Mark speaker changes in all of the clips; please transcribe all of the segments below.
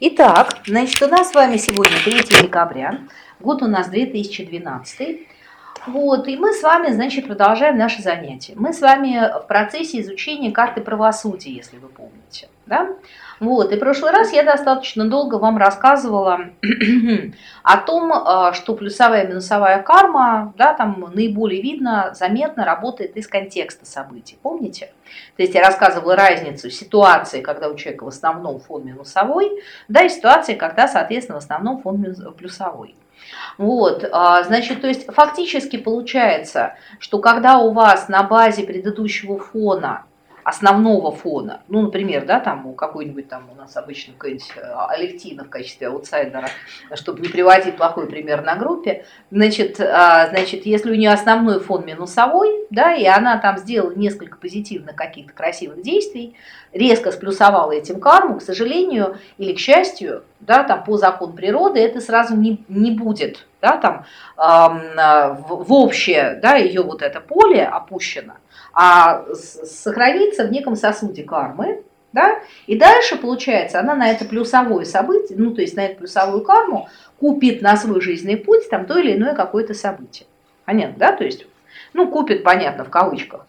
Speaker 1: Итак, значит, у нас с вами сегодня 3 декабря, год у нас 2012. Вот, и мы с вами, значит, продолжаем наши занятия. Мы с вами в процессе изучения карты правосудия, если вы помните. Да? Вот, и в прошлый раз я достаточно долго вам рассказывала о том, а, что плюсовая и минусовая карма, да, там наиболее видно, заметно работает из контекста событий. Помните? То есть я рассказывала разницу ситуации, когда у человека в основном фон минусовой, да, и ситуации, когда, соответственно, в основном фон плюсовой. Вот, а, значит, то есть фактически получается, что когда у вас на базе предыдущего фона основного фона. Ну, например, да, там у какой-нибудь там у нас обычно какой-нибудь э, Алевтина в качестве аутсайдера, чтобы не приводить плохой пример на группе. Значит, а, значит, если у нее основной фон минусовой, да, и она там сделала несколько позитивных каких-то красивых действий, резко сплюсовала этим карму, к сожалению или к счастью, да, там по закону природы это сразу не, не будет, да, там в, в общее, да, ее вот это поле опущено, а сохранится в неком сосуде кармы, да, и дальше, получается, она на это плюсовое событие, ну, то есть на эту плюсовую карму купит на свой жизненный путь там то или иное какое-то событие. Понятно, да, то есть, ну, купит, понятно, в кавычках,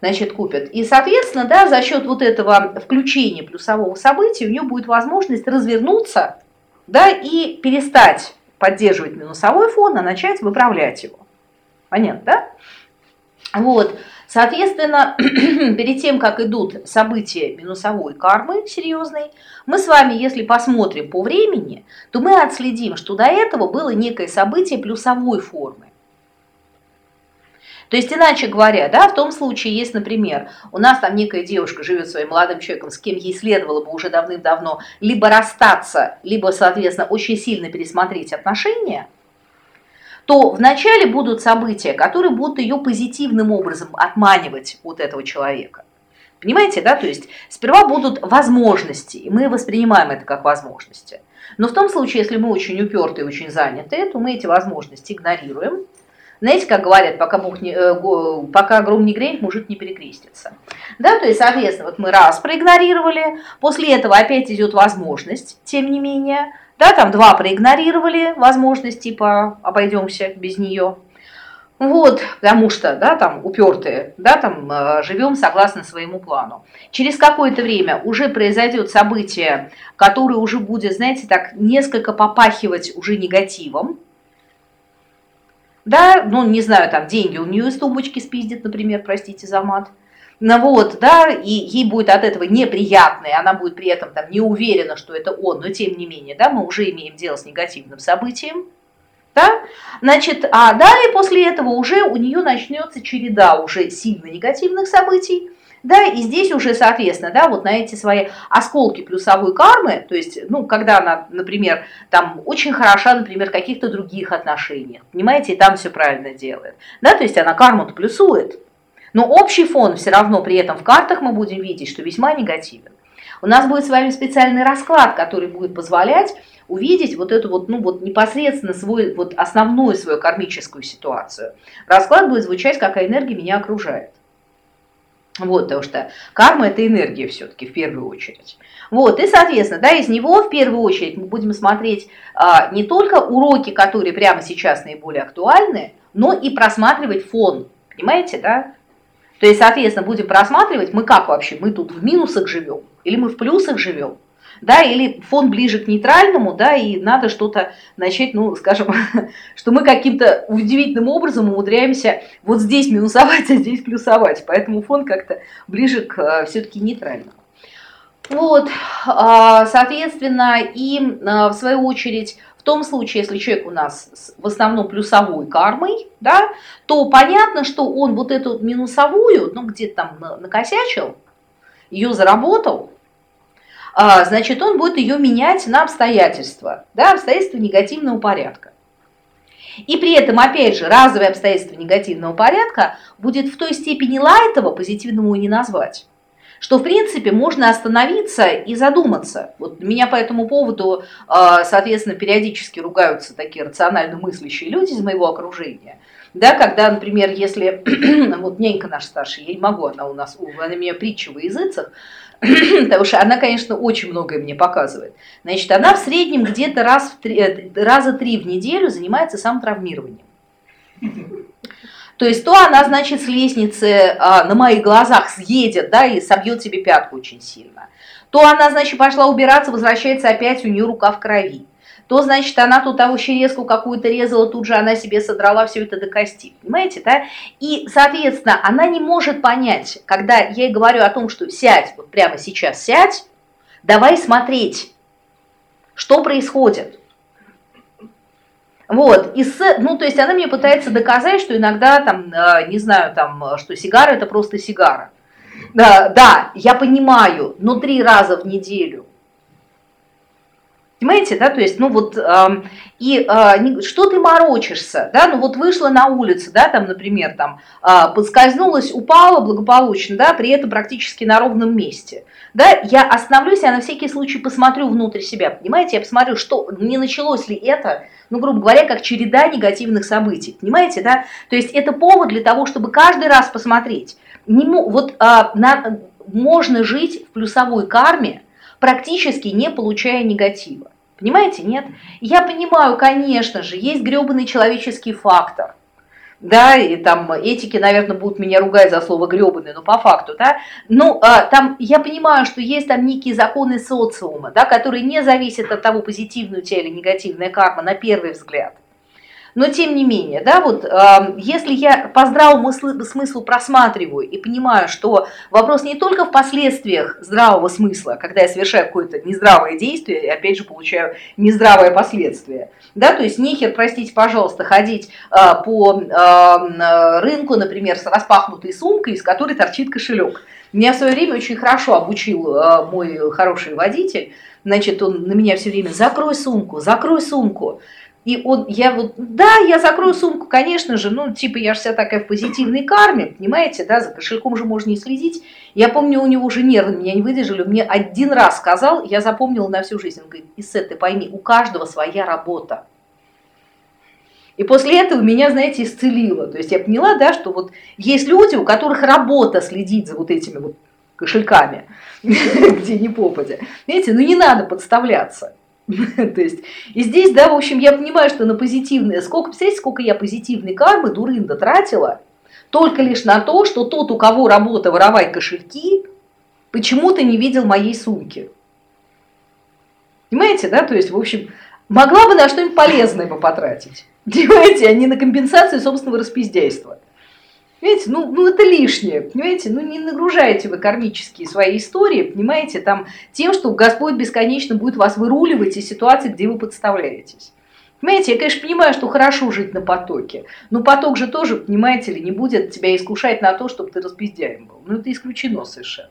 Speaker 1: значит, купит. И, соответственно, да, за счет вот этого включения плюсового события у нее будет возможность развернуться, да, и перестать поддерживать минусовой фон, а начать выправлять его. Понятно, да? Вот. Соответственно, перед тем, как идут события минусовой кармы серьезной, мы с вами, если посмотрим по времени, то мы отследим, что до этого было некое событие плюсовой формы. То есть, иначе говоря, да, в том случае, если, например, у нас там некая девушка живет своим молодым человеком, с кем ей следовало бы уже давным-давно либо расстаться, либо, соответственно, очень сильно пересмотреть отношения – то вначале будут события, которые будут ее позитивным образом отманивать от этого человека. Понимаете, да? То есть сперва будут возможности, и мы воспринимаем это как возможности. Но в том случае, если мы очень уперты и очень заняты, то мы эти возможности игнорируем. Знаете, как говорят, пока, Бог не, э, пока гром не греет, мужик не перекрестится. Да, то есть, соответственно, вот мы раз проигнорировали, после этого опять идет возможность, тем не менее, да, там два проигнорировали возможность, типа обойдемся без нее. Вот, потому что, да, там упертые, да, там э, живем согласно своему плану. Через какое-то время уже произойдет событие, которое уже будет, знаете, так несколько попахивать уже негативом. Да, ну, не знаю, там деньги у нее из тумбочки спиздит, например, простите за мат. Ну вот, да, и ей будет от этого неприятно, и она будет при этом там не уверена, что это он, но тем не менее, да, мы уже имеем дело с негативным событием, да, значит, а далее после этого уже у нее начнется череда уже сильно негативных событий, да, и здесь уже, соответственно, да, вот на эти свои осколки плюсовой кармы, то есть, ну, когда она, например, там очень хороша, например, в каких-то других отношениях, понимаете, и там все правильно делает, да, то есть она карму-то плюсует, но общий фон все равно при этом в картах мы будем видеть, что весьма негативен. У нас будет с вами специальный расклад, который будет позволять увидеть вот эту вот, ну вот непосредственно свой, вот основную свою кармическую ситуацию. Расклад будет звучать, какая энергия меня окружает. Вот, потому что карма – это энергия все-таки в первую очередь. Вот, и, соответственно, да, из него в первую очередь мы будем смотреть а, не только уроки, которые прямо сейчас наиболее актуальны, но и просматривать фон, понимаете, да? То есть, соответственно, будем просматривать, мы как вообще, мы тут в минусах живем? Или мы в плюсах живем, да, или фон ближе к нейтральному, да, и надо что-то начать, ну, скажем, что мы каким-то удивительным образом умудряемся вот здесь минусовать, а здесь плюсовать, поэтому фон как-то ближе к э, все-таки нейтральному. Вот, а, соответственно, и э, в свою очередь том случае, если человек у нас в основном плюсовой кармой, да, то понятно, что он вот эту минусовую, ну где-то там накосячил, ее заработал, а, значит, он будет ее менять на обстоятельства, да, обстоятельства негативного порядка. И при этом, опять же, разовые обстоятельства негативного порядка будет в той степени лайтово, позитивному не назвать что, в принципе, можно остановиться и задуматься. Вот меня по этому поводу, а, соответственно, периодически ругаются такие рационально мыслящие люди из моего окружения. Да, когда, например, если, вот нянька наша старшая, я не могу, она у нас, она меня притча во языцах, потому что она, конечно, очень многое мне показывает. Значит, она в среднем где-то раз в три, э, раза три в неделю занимается самотравмированием. То есть то она, значит, с лестницы а, на моих глазах съедет, да, и собьет себе пятку очень сильно. То она, значит, пошла убираться, возвращается опять, у нее рука в крови то, значит, она тут того щерезку какую-то резала, тут же она себе содрала все это до кости. Понимаете, да? И, соответственно, она не может понять, когда я ей говорю о том, что сядь, вот прямо сейчас сядь, давай смотреть, что происходит. Вот, и с, ну, то есть она мне пытается доказать, что иногда там, э, не знаю, там, что сигара это просто сигара. Да, да, я понимаю, но три раза в неделю Понимаете, да, то есть, ну вот, э, и э, что ты морочишься, да, ну вот вышла на улицу, да, там, например, там, э, подскользнулась, упала благополучно, да, при этом практически на ровном месте, да, я остановлюсь, я на всякий случай посмотрю внутрь себя, понимаете, я посмотрю, что, не началось ли это, ну, грубо говоря, как череда негативных событий, понимаете, да, то есть это повод для того, чтобы каждый раз посмотреть, не, вот э, на, можно жить в плюсовой карме, практически не получая негатива. Понимаете, нет? Я понимаю, конечно же, есть гребаный человеческий фактор. Да, и там этики, наверное, будут меня ругать за слово гребаный, но по факту, да. Ну, а, там я понимаю, что есть там некие законы социума, да, которые не зависят от того, позитивная у тебя или негативная карма на первый взгляд. Но тем не менее, да, вот э, если я по здравому смыслу просматриваю и понимаю, что вопрос не только в последствиях здравого смысла, когда я совершаю какое-то нездравое действие и опять же получаю нездравое последствие, да, то есть нехер, простите, пожалуйста, ходить э, по э, рынку, например, с распахнутой сумкой, из которой торчит кошелек. Меня в свое время очень хорошо обучил э, мой хороший водитель, значит, он на меня все время «закрой сумку, закрой сумку». И он, я вот, да, я закрою сумку, конечно же, ну, типа, я же вся такая в позитивной карме, понимаете, да, за кошельком же можно не следить. Я помню, у него уже нервы меня не выдержали, он мне один раз сказал, я запомнила на всю жизнь, он говорит, Исет, ты пойми, у каждого своя работа. И после этого меня, знаете, исцелило. То есть я поняла, да, что вот есть люди, у которых работа следить за вот этими вот кошельками, где ни попадя. Знаете, ну не надо подставляться. То есть, и здесь, да, в общем, я понимаю, что на позитивное, сколько, представляете, сколько я позитивной кармы дурында тратила, только лишь на то, что тот, у кого работа воровать кошельки, почему-то не видел моей сумки. Понимаете, да, то есть, в общем, могла бы на что-нибудь полезное бы потратить. Понимаете, а не на компенсацию собственного распиздяйства. Понимаете, ну, ну это лишнее, понимаете, ну не нагружайте вы кармические свои истории, понимаете, там тем, что Господь бесконечно будет вас выруливать из ситуации, где вы подставляетесь. Понимаете, я, конечно, понимаю, что хорошо жить на потоке, но поток же тоже, понимаете ли, не будет тебя искушать на то, чтобы ты распиздяем был. Ну, это исключено совершенно.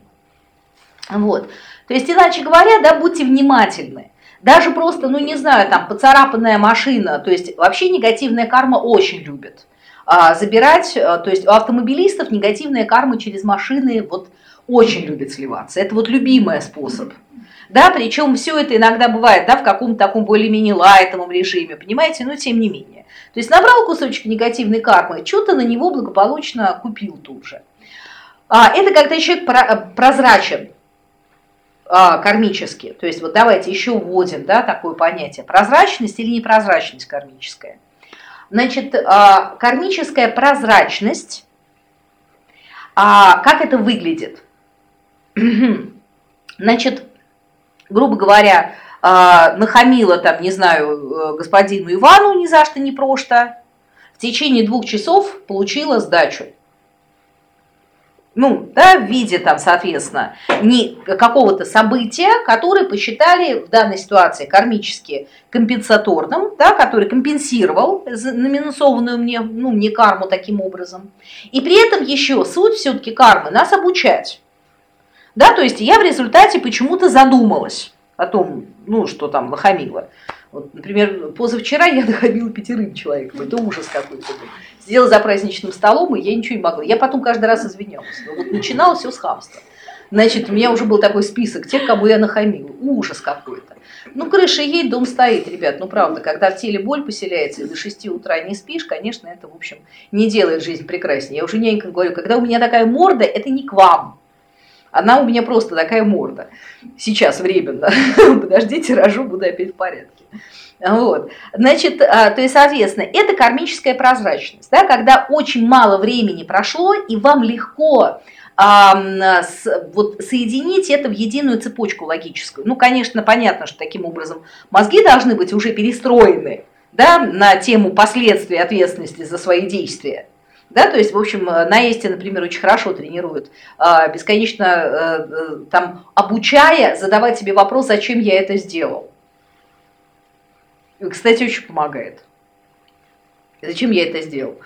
Speaker 1: Вот. То есть, иначе говоря, да, будьте внимательны. Даже просто, ну, не знаю, там, поцарапанная машина, то есть, вообще негативная карма очень любит. А, забирать, а, то есть у автомобилистов негативная карма через машины вот очень любит сливаться. Это вот любимый способ. Да, причем все это иногда бывает, да, в каком-то таком более-менее лайтовом режиме, понимаете, но тем не менее. То есть набрал кусочек негативной кармы, что-то на него благополучно купил тут же. А, это когда человек прозрачен кармически. То есть вот давайте еще вводим, да, такое понятие. Прозрачность или непрозрачность кармическая. Значит, а, кармическая прозрачность, а, как это выглядит? Значит, грубо говоря, а, нахамила там, не знаю, э, господину Ивану ни за что, ни прошто, в течение двух часов получила сдачу ну, да, в виде там, соответственно, не какого-то события, которое посчитали в данной ситуации кармически компенсаторным, да, который компенсировал наминусованную мне, ну, мне карму таким образом. И при этом еще суть все-таки кармы нас обучать. Да, то есть я в результате почему-то задумалась о том, ну, что там нахамила. Вот, например, позавчера я находила пятерым человеком, это ужас какой-то был. Сидела за праздничным столом, и я ничего не могла. Я потом каждый раз извинялась. Но вот начиналось все с хамства. Значит, у меня уже был такой список тех, кому я нахамила. Ужас какой-то. Ну, крыша едет, дом стоит, ребят. Ну, правда, когда в теле боль поселяется и до 6 утра не спишь, конечно, это, в общем, не делает жизнь прекраснее. Я уже нянькам говорю, когда у меня такая морда, это не к вам. Она у меня просто такая морда. Сейчас временно. Подождите, рожу, буду опять в порядке. Вот. Значит, а, то есть, соответственно, это кармическая прозрачность, да, когда очень мало времени прошло, и вам легко вот, соединить это в единую цепочку логическую. Ну, конечно, понятно, что таким образом мозги должны быть уже перестроены да, на тему последствий ответственности за свои действия. Да, то есть, в общем, на Эсте, например, очень хорошо тренируют, а, бесконечно э, э, там обучая задавать себе вопрос, зачем я это сделал. Кстати, очень помогает. Зачем я это сделал?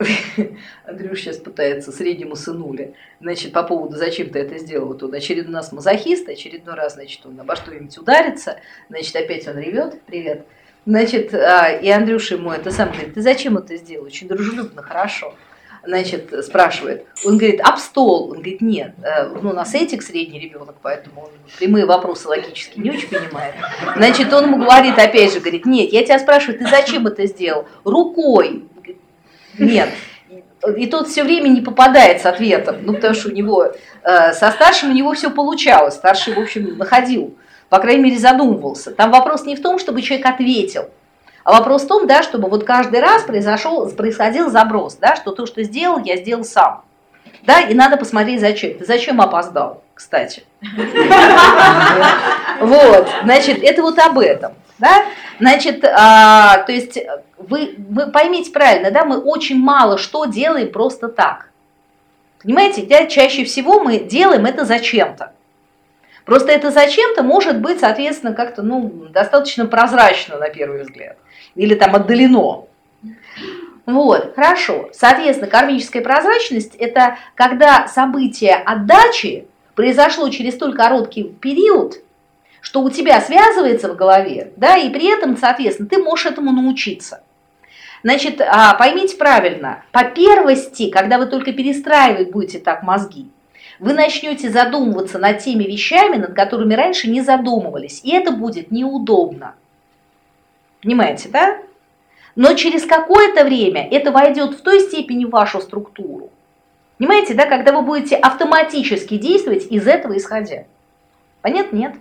Speaker 1: Андрюш сейчас пытается среднему сынуле, значит, по поводу, зачем ты это сделал, вот он очередной нас мазохист, очередной раз, значит, он обо что-нибудь ударится, значит, опять он ревет, привет, значит, а, и Андрюша ему это сам говорит, ты зачем это сделал, очень дружелюбно, хорошо, значит, спрашивает. Он говорит, об стол. Он говорит, нет, э, ну, у нас этик средний ребенок, поэтому он прямые вопросы логически не очень понимает. Значит, он ему говорит, опять же, говорит, нет, я тебя спрашиваю, ты зачем это сделал? Рукой. Нет. И тот все время не попадает с ответом, ну, потому что у него, э, со старшим у него все получалось, старший, в общем, находил, по крайней мере, задумывался. Там вопрос не в том, чтобы человек ответил, а вопрос в том, да, чтобы вот каждый раз произошел, происходил заброс, да, что то, что сделал, я сделал сам. Да, и надо посмотреть, зачем. Ты зачем опоздал, кстати? Вот, значит, это вот об этом. Да? Значит, а, то есть вы, вы поймите правильно, да, мы очень мало что делаем просто так. Понимаете, да, чаще всего мы делаем это зачем-то. Просто это зачем-то может быть, соответственно, как-то ну, достаточно прозрачно на первый взгляд или там отдалено. Вот, хорошо. Соответственно, кармическая прозрачность – это когда событие отдачи произошло через столь короткий период, что у тебя связывается в голове, да, и при этом, соответственно, ты можешь этому научиться. Значит, а, поймите правильно, по первости, когда вы только перестраивать будете так мозги, вы начнете задумываться над теми вещами, над которыми раньше не задумывались, и это будет неудобно. Понимаете, да? Но через какое-то время это войдет в той степени в вашу структуру. Понимаете, да, когда вы будете автоматически действовать из этого исходя. Понятно? Нет.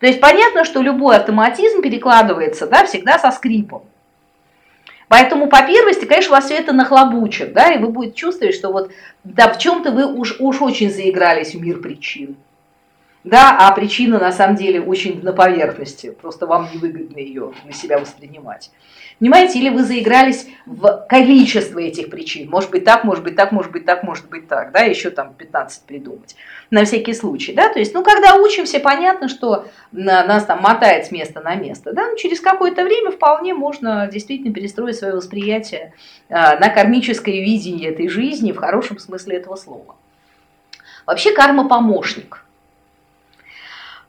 Speaker 1: То есть понятно, что любой автоматизм перекладывается да, всегда со скрипом. Поэтому по первости, конечно, вас все это нахлобучит, да, и вы будете чувствовать, что вот да, в чем-то вы уж, уж очень заигрались в мир причин да, а причина на самом деле очень на поверхности, просто вам невыгодно ее на себя воспринимать. Понимаете, или вы заигрались в количество этих причин, может быть так, может быть так, может быть так, может быть так, да, еще там 15 придумать, на всякий случай, да, то есть, ну, когда учимся, понятно, что нас там мотает с места на место, да, но через какое-то время вполне можно действительно перестроить свое восприятие а, на кармическое видение этой жизни в хорошем смысле этого слова. Вообще карма помощник –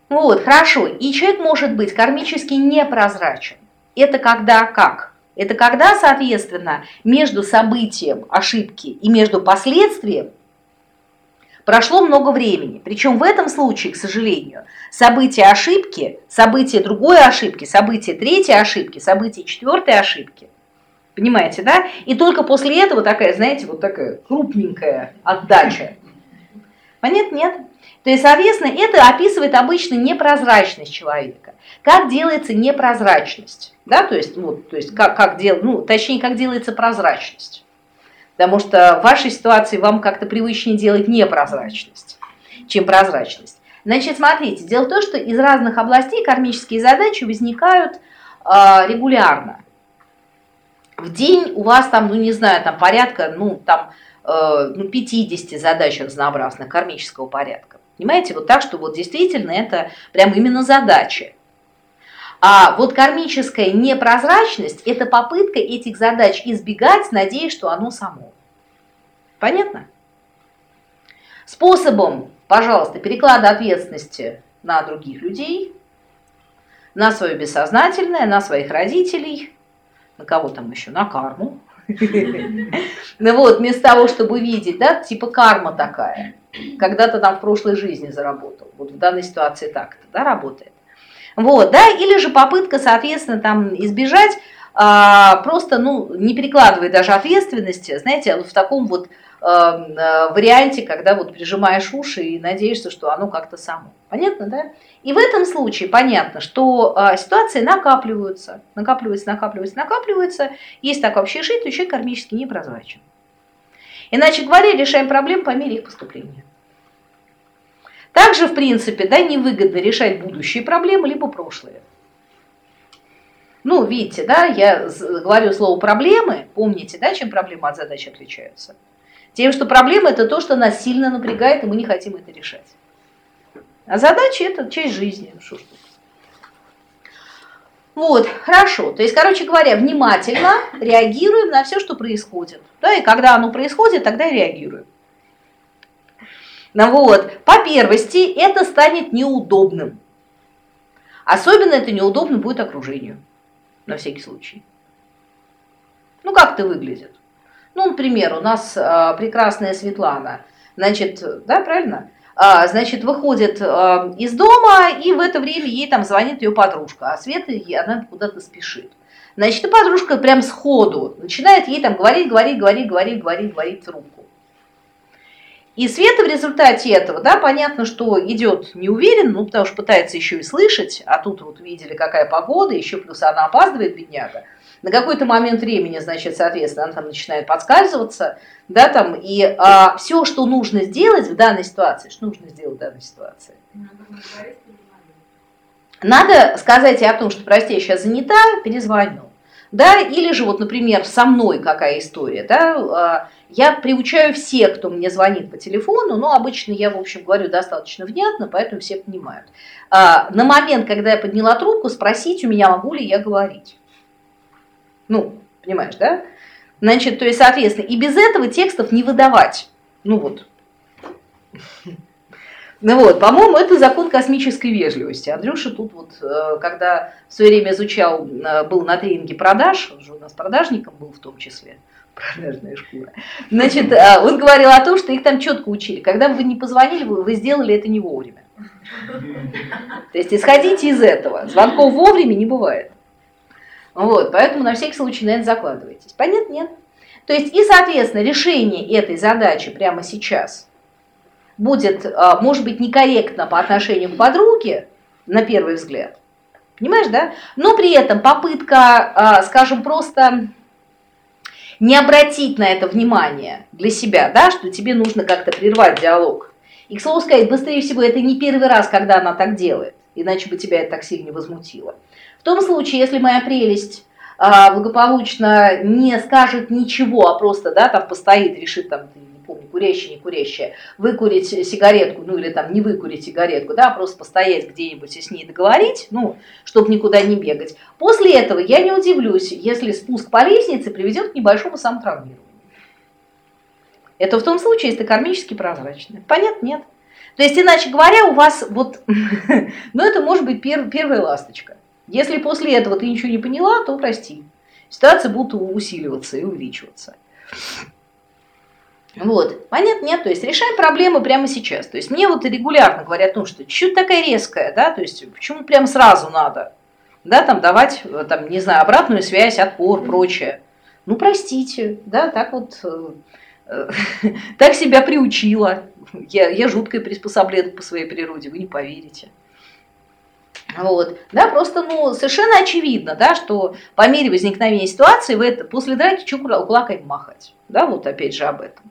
Speaker 1: вот, хорошо. И человек может быть кармически непрозрачен. Это когда как? Это когда, соответственно, между событием ошибки и между последствием прошло много времени. Причем в этом случае, к сожалению, событие ошибки, событие другой ошибки, событие третьей ошибки, событие четвертой ошибки. Понимаете, да? И только после этого такая, знаете, вот такая крупненькая отдача. Понятно? Нет. То есть, соответственно, это описывает обычно непрозрачность человека. Как делается непрозрачность? Да, то есть, вот, то есть как, как дел, ну, точнее, как делается прозрачность. Потому что в вашей ситуации вам как-то привычнее делать непрозрачность, чем прозрачность. Значит, смотрите, дело в том, что из разных областей кармические задачи возникают э, регулярно. В день у вас там, ну не знаю, там порядка, ну там ну, 50 задач разнообразных кармического порядка. Понимаете, вот так, что вот действительно это прям именно задача. А вот кармическая непрозрачность – это попытка этих задач избегать, надеясь, что оно само. Понятно? Способом, пожалуйста, переклада ответственности на других людей, на свое бессознательное, на своих родителей, на кого там еще, на карму. Ну вот, вместо того, чтобы видеть, да, типа карма такая – когда-то там в прошлой жизни заработал. Вот в данной ситуации так-то, да, работает. Вот, да, или же попытка, соответственно, там избежать, просто, ну, не перекладывай даже ответственности, знаете, в таком вот Эм, э, варианте, когда вот прижимаешь уши и надеешься, что оно как-то само. Понятно, да? И в этом случае понятно, что э, ситуации накапливаются, накапливаются, накапливаются, накапливаются. Есть так вообще жить, то человек кармически непрозрачен. Иначе говоря, решаем проблемы по мере их поступления. Также, в принципе, да, невыгодно решать будущие проблемы, либо прошлые. Ну, видите, да, я говорю слово проблемы, помните, да, чем проблемы от задач отличаются? Тем, что проблема это то, что нас сильно напрягает, и мы не хотим это решать. А задача это часть жизни. Ж Вот, хорошо. То есть, короче говоря, внимательно реагируем на все, что происходит. Да, и когда оно происходит, тогда и реагируем. Ну вот, по первости, это станет неудобным. Особенно это неудобно будет окружению, на всякий случай. Ну, как это выглядит? Ну, например, у нас а, прекрасная Светлана, значит, да, правильно? А, значит, выходит а, из дома, и в это время ей там звонит ее подружка, а Света, она куда-то спешит. Значит, и подружка прям сходу начинает ей там говорить, говорить, говорить, говорить, говорить, говорить в трубку. И Света в результате этого, да, понятно, что идет неуверенно, ну, потому что пытается еще и слышать, а тут вот видели, какая погода, еще плюс она опаздывает, бедняга. На какой-то момент времени, значит, соответственно, она там начинает подскальзываться, да, там, и а, все, что нужно сделать в данной ситуации, что нужно сделать в данной ситуации? Надо сказать о том, что, прости, я сейчас занята, перезвоню. Да, или же вот, например, со мной какая история, да, а, я приучаю всех, кто мне звонит по телефону, но обычно я, в общем, говорю достаточно внятно, поэтому все понимают. А, на момент, когда я подняла трубку, спросить у меня, могу ли я говорить. Ну, понимаешь, да? Значит, то есть, соответственно, и без этого текстов не выдавать. Ну вот. Ну вот, по-моему, это закон космической вежливости. Андрюша тут вот, э, когда в свое время изучал, э, был на тренинге продаж, он же у нас продажником был в том числе, продажная шкура, значит, э, он говорил о том, что их там четко учили. Когда вы не позвонили, вы, сделали это не вовремя. То есть исходите из этого. Звонков вовремя не бывает. Вот, поэтому на всякий случай на это закладывайтесь. Понятно? Нет. То есть и, соответственно, решение этой задачи прямо сейчас будет, а, может быть, некорректно по отношению к подруге, на первый взгляд. Понимаешь, да? Но при этом попытка, а, скажем, просто не обратить на это внимание для себя, да, что тебе нужно как-то прервать диалог. И, к слову сказать, быстрее всего, это не первый раз, когда она так делает, иначе бы тебя это так сильно возмутило. В том случае, если моя прелесть а, благополучно не скажет ничего, а просто, да, там постоит, решит, там, не помню, курящий, не курящая, выкурить сигаретку, ну или там не выкурить сигаретку, да, а просто постоять где-нибудь и с ней договорить, ну, чтобы никуда не бегать. После этого я не удивлюсь, если спуск по лестнице приведет к небольшому самотравмированию. Это в том случае, если кармически прозрачно. Понятно? Нет. То есть, иначе говоря, у вас вот, ну это может быть пер, первая ласточка. Если после этого ты ничего не поняла, то прости. Ситуации будут усиливаться и увеличиваться. Вот, понятно, нет, то есть решаем проблемы прямо сейчас. То есть мне вот регулярно говорят, ну что, чуть такая резкая, да, то есть почему прям сразу надо, да, там давать, там, не знаю, обратную связь, отпор, прочее. Ну, простите, да, так вот, э, э, так себя приучила. Я, я жуткая приспособлена по своей природе, вы не поверите. Вот, да, просто, ну, совершенно очевидно, да, что по мере возникновения ситуации вы это, после драки что кулаками махать, да, вот опять же об этом.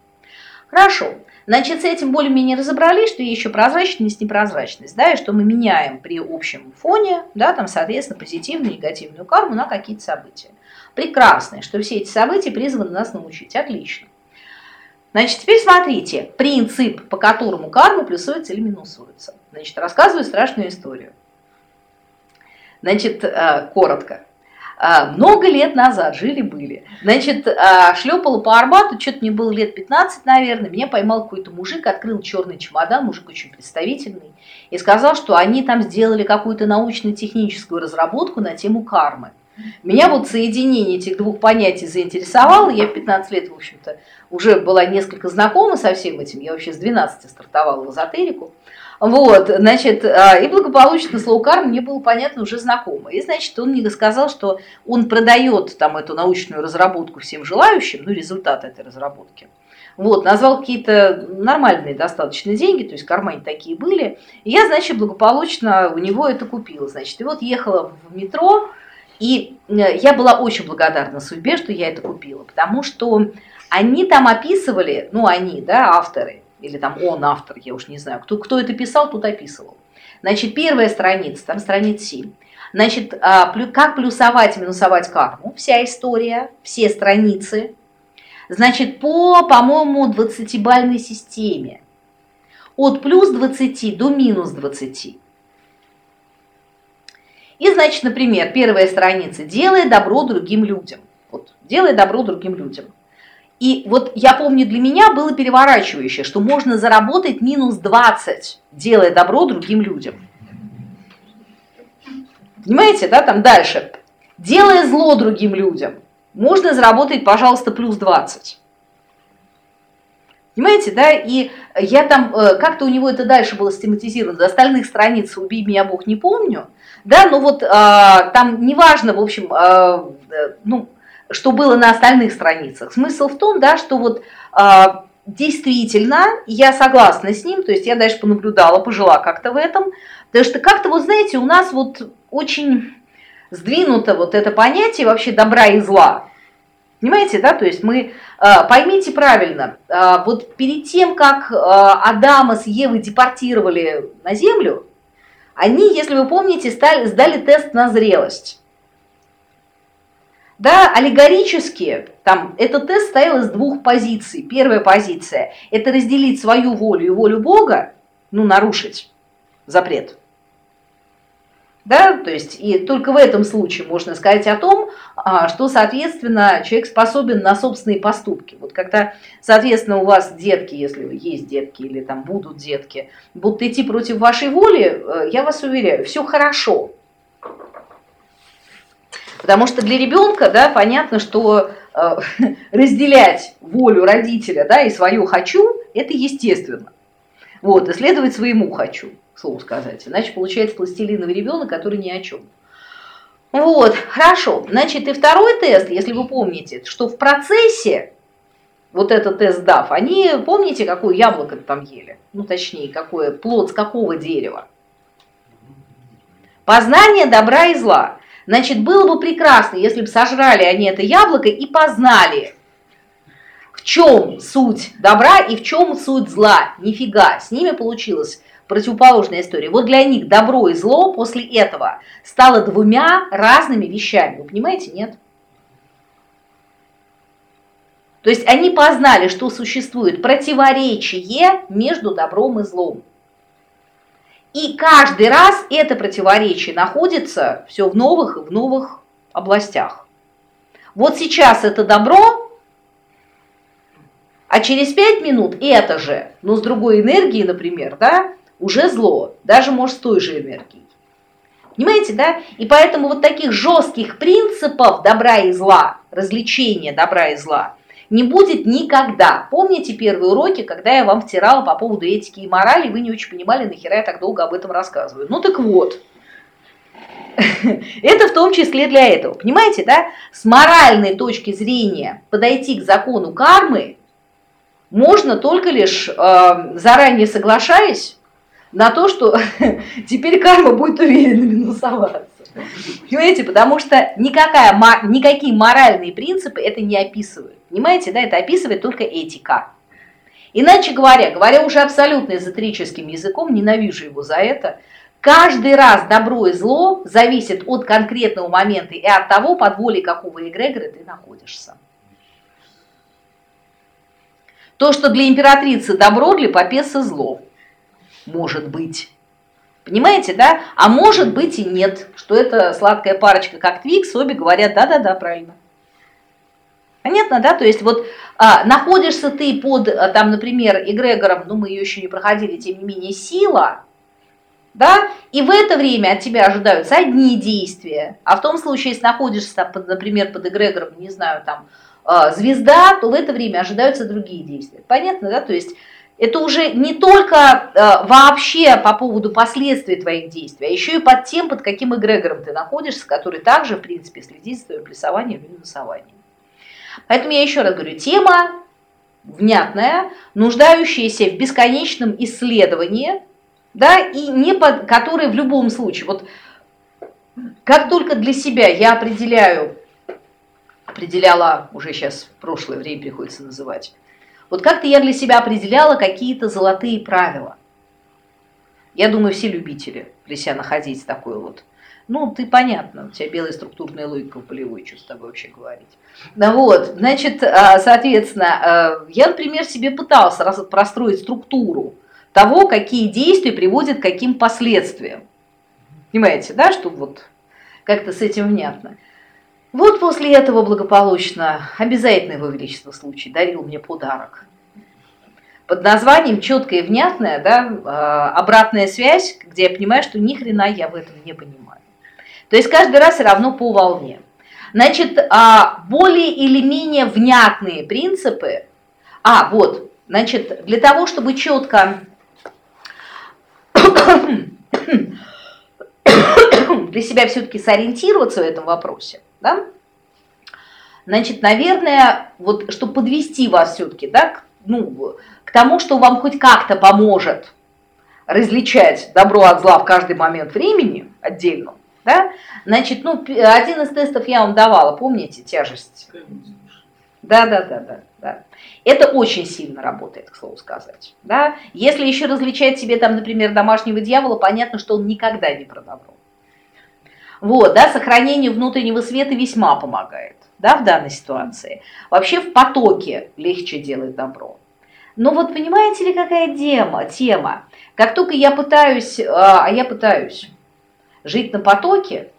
Speaker 1: Хорошо, значит, с этим более-менее разобрались, что еще прозрачность, непрозрачность, да, и что мы меняем при общем фоне, да, там, соответственно, позитивную негативную карму на какие-то события. Прекрасно, что все эти события призваны нас научить, отлично. Значит, теперь смотрите, принцип, по которому карма плюсуется или минусуется. Значит, рассказываю страшную историю. Значит, э, коротко. А, много лет назад жили-были. Значит, а, шлепала по Арбату, что-то мне было лет 15, наверное, меня поймал какой-то мужик, открыл черный чемодан, мужик очень представительный, и сказал, что они там сделали какую-то научно-техническую разработку на тему кармы. Меня вот соединение этих двух понятий заинтересовало, я в 15 лет, в общем-то, уже была несколько знакома со всем этим, я вообще с 12 стартовала в эзотерику. Вот, значит, а, и благополучно карма мне было понятно уже знакомо. И, значит, он мне сказал, что он продает там эту научную разработку всем желающим, ну, результат этой разработки. Вот, назвал какие-то нормальные достаточно деньги, то есть в кармане такие были. И я, значит, благополучно у него это купила. Значит, и вот ехала в метро, и э, я была очень благодарна судьбе, что я это купила, потому что они там описывали, ну, они, да, авторы, или там он автор, я уж не знаю, кто, кто это писал, тут описывал. Значит, первая страница, там страница 7. Значит, а, как плюсовать и минусовать карму, вся история, все страницы. Значит, по, по-моему, 20-бальной системе. От плюс 20 до минус 20. И, значит, например, первая страница «Делай добро другим людям». Вот, «Делай добро другим людям». И вот я помню, для меня было переворачивающее, что можно заработать минус 20, делая добро другим людям. Понимаете, да, там дальше. Делая зло другим людям, можно заработать, пожалуйста, плюс 20. Понимаете, да, и я там, э, как-то у него это дальше было систематизировано, до остальных страниц «Убей меня, Бог» не помню, да, но вот а, там неважно, в общем, а, ну, что было на остальных страницах. Смысл в том, да, что вот а, действительно я согласна с ним, то есть я дальше понаблюдала, пожила как-то в этом, потому что как-то вот знаете, у нас вот очень сдвинуто вот это понятие вообще добра и зла. Понимаете, да, то есть мы, а, поймите правильно, а, вот перед тем, как Адама с Евой депортировали на землю, они, если вы помните, стали, сдали тест на зрелость. Да, аллегорически, там, этот тест стоял из двух позиций. Первая позиция – это разделить свою волю и волю Бога, ну, нарушить запрет. Да, то есть и только в этом случае можно сказать о том, а, что, соответственно, человек способен на собственные поступки. Вот когда, соответственно, у вас детки, если есть детки или там будут детки, будут идти против вашей воли, э, я вас уверяю, все хорошо. Потому что для ребенка, да, понятно, что э, разделять волю родителя, да, и свою хочу, это естественно. Вот, исследовать своему хочу, слову сказать. Иначе получается пластилиновый ребенок, который ни о чем. Вот, хорошо. Значит, и второй тест, если вы помните, что в процессе, вот этот тест дав, они, помните, какое яблоко там ели? Ну, точнее, какое, плод с какого дерева? Познание добра и зла. Значит, было бы прекрасно, если бы сожрали они это яблоко и познали, в чем суть добра и в чем суть зла. Нифига, с ними получилась противоположная история. Вот для них добро и зло после этого стало двумя разными вещами. Вы понимаете, нет? То есть они познали, что существует противоречие между добром и злом. И каждый раз это противоречие находится все в новых и в новых областях. Вот сейчас это добро, а через пять минут это же, но с другой энергией, например, да, уже зло, даже может с той же энергией. Понимаете, да? И поэтому вот таких жестких принципов добра и зла, развлечения добра и зла, не будет никогда. Помните первые уроки, когда я вам втирала по поводу этики и морали, вы не очень понимали, нахера я так долго об этом рассказываю. Ну так вот, это в том числе для этого. Понимаете, да? С моральной точки зрения подойти к закону кармы можно только лишь э, заранее соглашаясь на то, что теперь карма будет уверенно минусоваться. Понимаете, потому что никакая, никакие моральные принципы это не описывают. Понимаете, да, это описывает только этика. Иначе говоря, говоря уже абсолютно эзотерическим языком, ненавижу его за это, каждый раз добро и зло зависит от конкретного момента и от того, под волей какого эгрегора ты находишься. То, что для императрицы добро, для попеса зло. Может быть. Понимаете, да? А может быть и нет, что это сладкая парочка, как Твикс, обе говорят да-да-да, правильно. Понятно, да? То есть вот а, находишься ты под, а, там, например, эгрегором, ну мы ее еще не проходили, тем не менее, сила, да, и в это время от тебя ожидаются одни действия, а в том случае, если находишься, под, например, под эгрегором, не знаю, там, а, звезда, то в это время ожидаются другие действия. Понятно, да? То есть это уже не только э, вообще по поводу последствий твоих действий, а еще и под тем, под каким эгрегором ты находишься, который также, в принципе, следит за твоим плюсованием и минусованием. Поэтому я еще раз говорю, тема внятная, нуждающаяся в бесконечном исследовании, да, и не под, которая в любом случае, вот как только для себя я определяю, определяла, уже сейчас прошлое время приходится называть, вот как-то я для себя определяла какие-то золотые правила. Я думаю, все любители для себя находить такой вот. Ну, ты понятно, у тебя белая структурная логика в полевой, что с тобой вообще говорить. Ну вот, значит, а, соответственно, а, я, например, себе пытался простроить структуру того, какие действия приводят к каким последствиям. Понимаете, да, что вот как-то с этим внятно. Вот после этого благополучно, обязательно его величество случай, дарил мне подарок. Под названием четкая и внятная, да, а, обратная связь, где я понимаю, что ни хрена я в этом не понимаю. То есть каждый раз равно по волне. Значит, а, более или менее внятные принципы. А, вот, значит, для того, чтобы четко для себя все-таки сориентироваться в этом вопросе, да? Значит, наверное, вот чтобы подвести вас все-таки, да, к, ну, к тому, что вам хоть как-то поможет различать добро от зла в каждый момент времени отдельно, да, значит, ну, один из тестов я вам давала, помните, тяжесть? Да, да, да, да, да. Это очень сильно работает, к слову сказать. Да? Если еще различать себе там, например, домашнего дьявола, понятно, что он никогда не про добро. Вот, да, сохранение внутреннего света весьма помогает, да, в данной ситуации. Вообще в потоке легче делать добро. Но вот понимаете ли, какая тема? тема? Как только я пытаюсь, а, а я пытаюсь жить на потоке,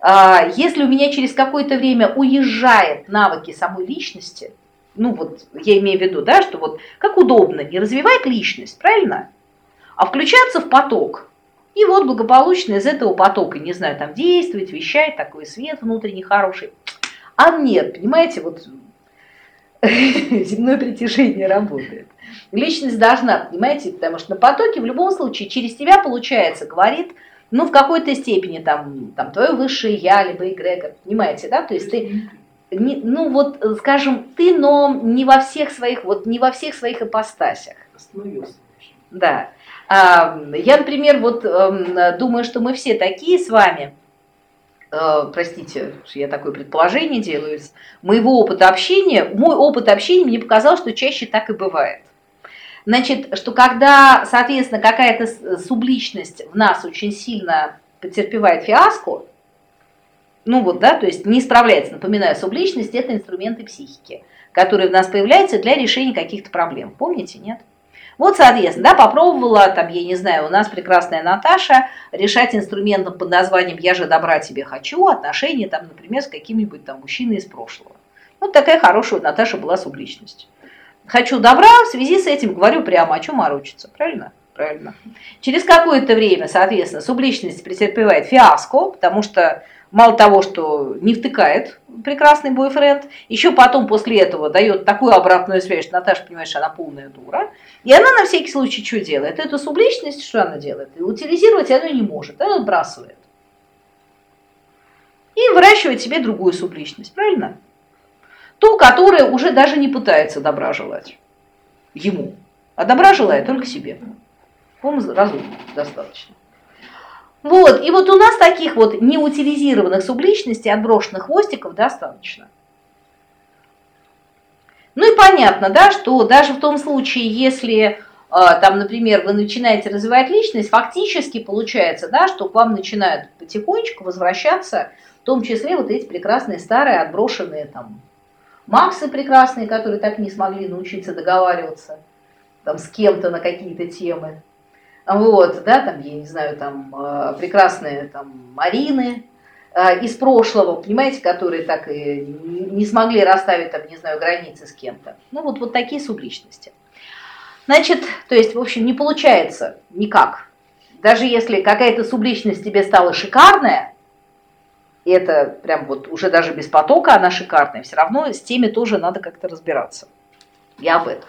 Speaker 1: а, если у меня через какое-то время уезжает навыки самой личности, ну вот я имею в виду, да, что вот как удобно не развивать личность, правильно, а включаться в поток – и вот благополучно из этого потока, не знаю, там действовать, вещать, такой свет внутренний хороший. А нет, понимаете, вот земное притяжение работает. Личность должна, понимаете, потому что на потоке в любом случае через тебя, получается, говорит, ну, в какой-то степени там, там твое высшее я, либо эгрегор, понимаете, да, то есть ты, не, ну, вот, скажем, ты, но не во всех своих, вот не во всех своих ипостасях. Остановился. Да. Я, например, вот думаю, что мы все такие с вами, э, простите, я такое предположение делаю, из моего опыта общения, мой опыт общения мне показал, что чаще так и бывает. Значит, что когда, соответственно, какая-то субличность в нас очень сильно потерпевает фиаско, ну вот, да, то есть не справляется, напоминаю, субличность – это инструменты психики, которые в нас появляются для решения каких-то проблем. Помните, нет? Вот, соответственно, да, попробовала, там, я не знаю, у нас прекрасная Наташа, решать инструментом под названием «Я же добра тебе хочу» отношения, там, например, с каким-нибудь там мужчиной из прошлого. Вот такая хорошая Наташа была субличность. Хочу добра, в связи с этим говорю прямо, о чем морочиться, правильно? Правильно. Через какое-то время, соответственно, субличность претерпевает фиаско, потому что мало того, что не втыкает прекрасный бойфренд, еще потом после этого дает такую обратную связь, что Наташа понимает, что она полная дура. И она на всякий случай что делает? Эту субличность, что она делает? И утилизировать она не может, она отбрасывает. И выращивает себе другую субличность, правильно? Ту, которая уже даже не пытается добра желать ему, а добра желает только себе. Он разумный достаточно. Вот, и вот у нас таких вот неутилизированных субличностей, отброшенных хвостиков достаточно. Ну и понятно, да, что даже в том случае, если а, там, например, вы начинаете развивать личность, фактически получается, да, что к вам начинают потихонечку возвращаться, в том числе вот эти прекрасные старые отброшенные там Максы прекрасные, которые так не смогли научиться договариваться там с кем-то на какие-то темы. Вот, да, там, я не знаю, там э, прекрасные там Марины э, из прошлого, понимаете, которые так и не смогли расставить там, не знаю, границы с кем-то. Ну, вот, вот такие субличности. Значит, то есть, в общем, не получается никак. Даже если какая-то субличность тебе стала шикарная, и это прям вот уже даже без потока она шикарная, все равно с теми тоже надо как-то разбираться. Я об этом.